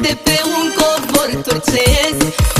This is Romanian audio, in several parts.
De pe un covor turcesc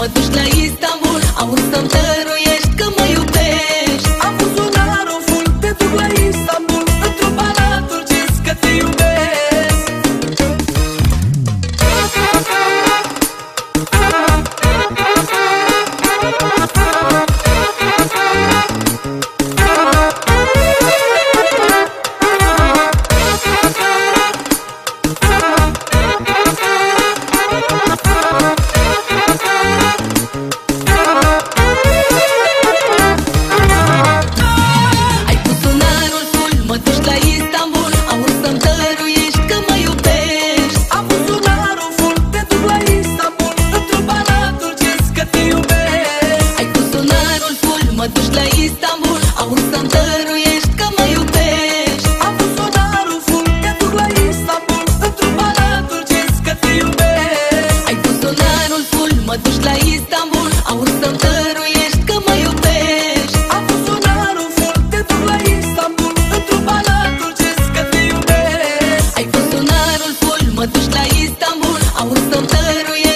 mă duci la Istanbul Auzi să-mi dăruiești mă duci la Istanbul Auzi să-mi dăruiești că mă iubești. A fost sonarul full, te duc la Istanbul Într-un palat dulcesc că te iubesc. Ai fost sonarul full, mă duci la Istanbul Auzi să-mi dăruiești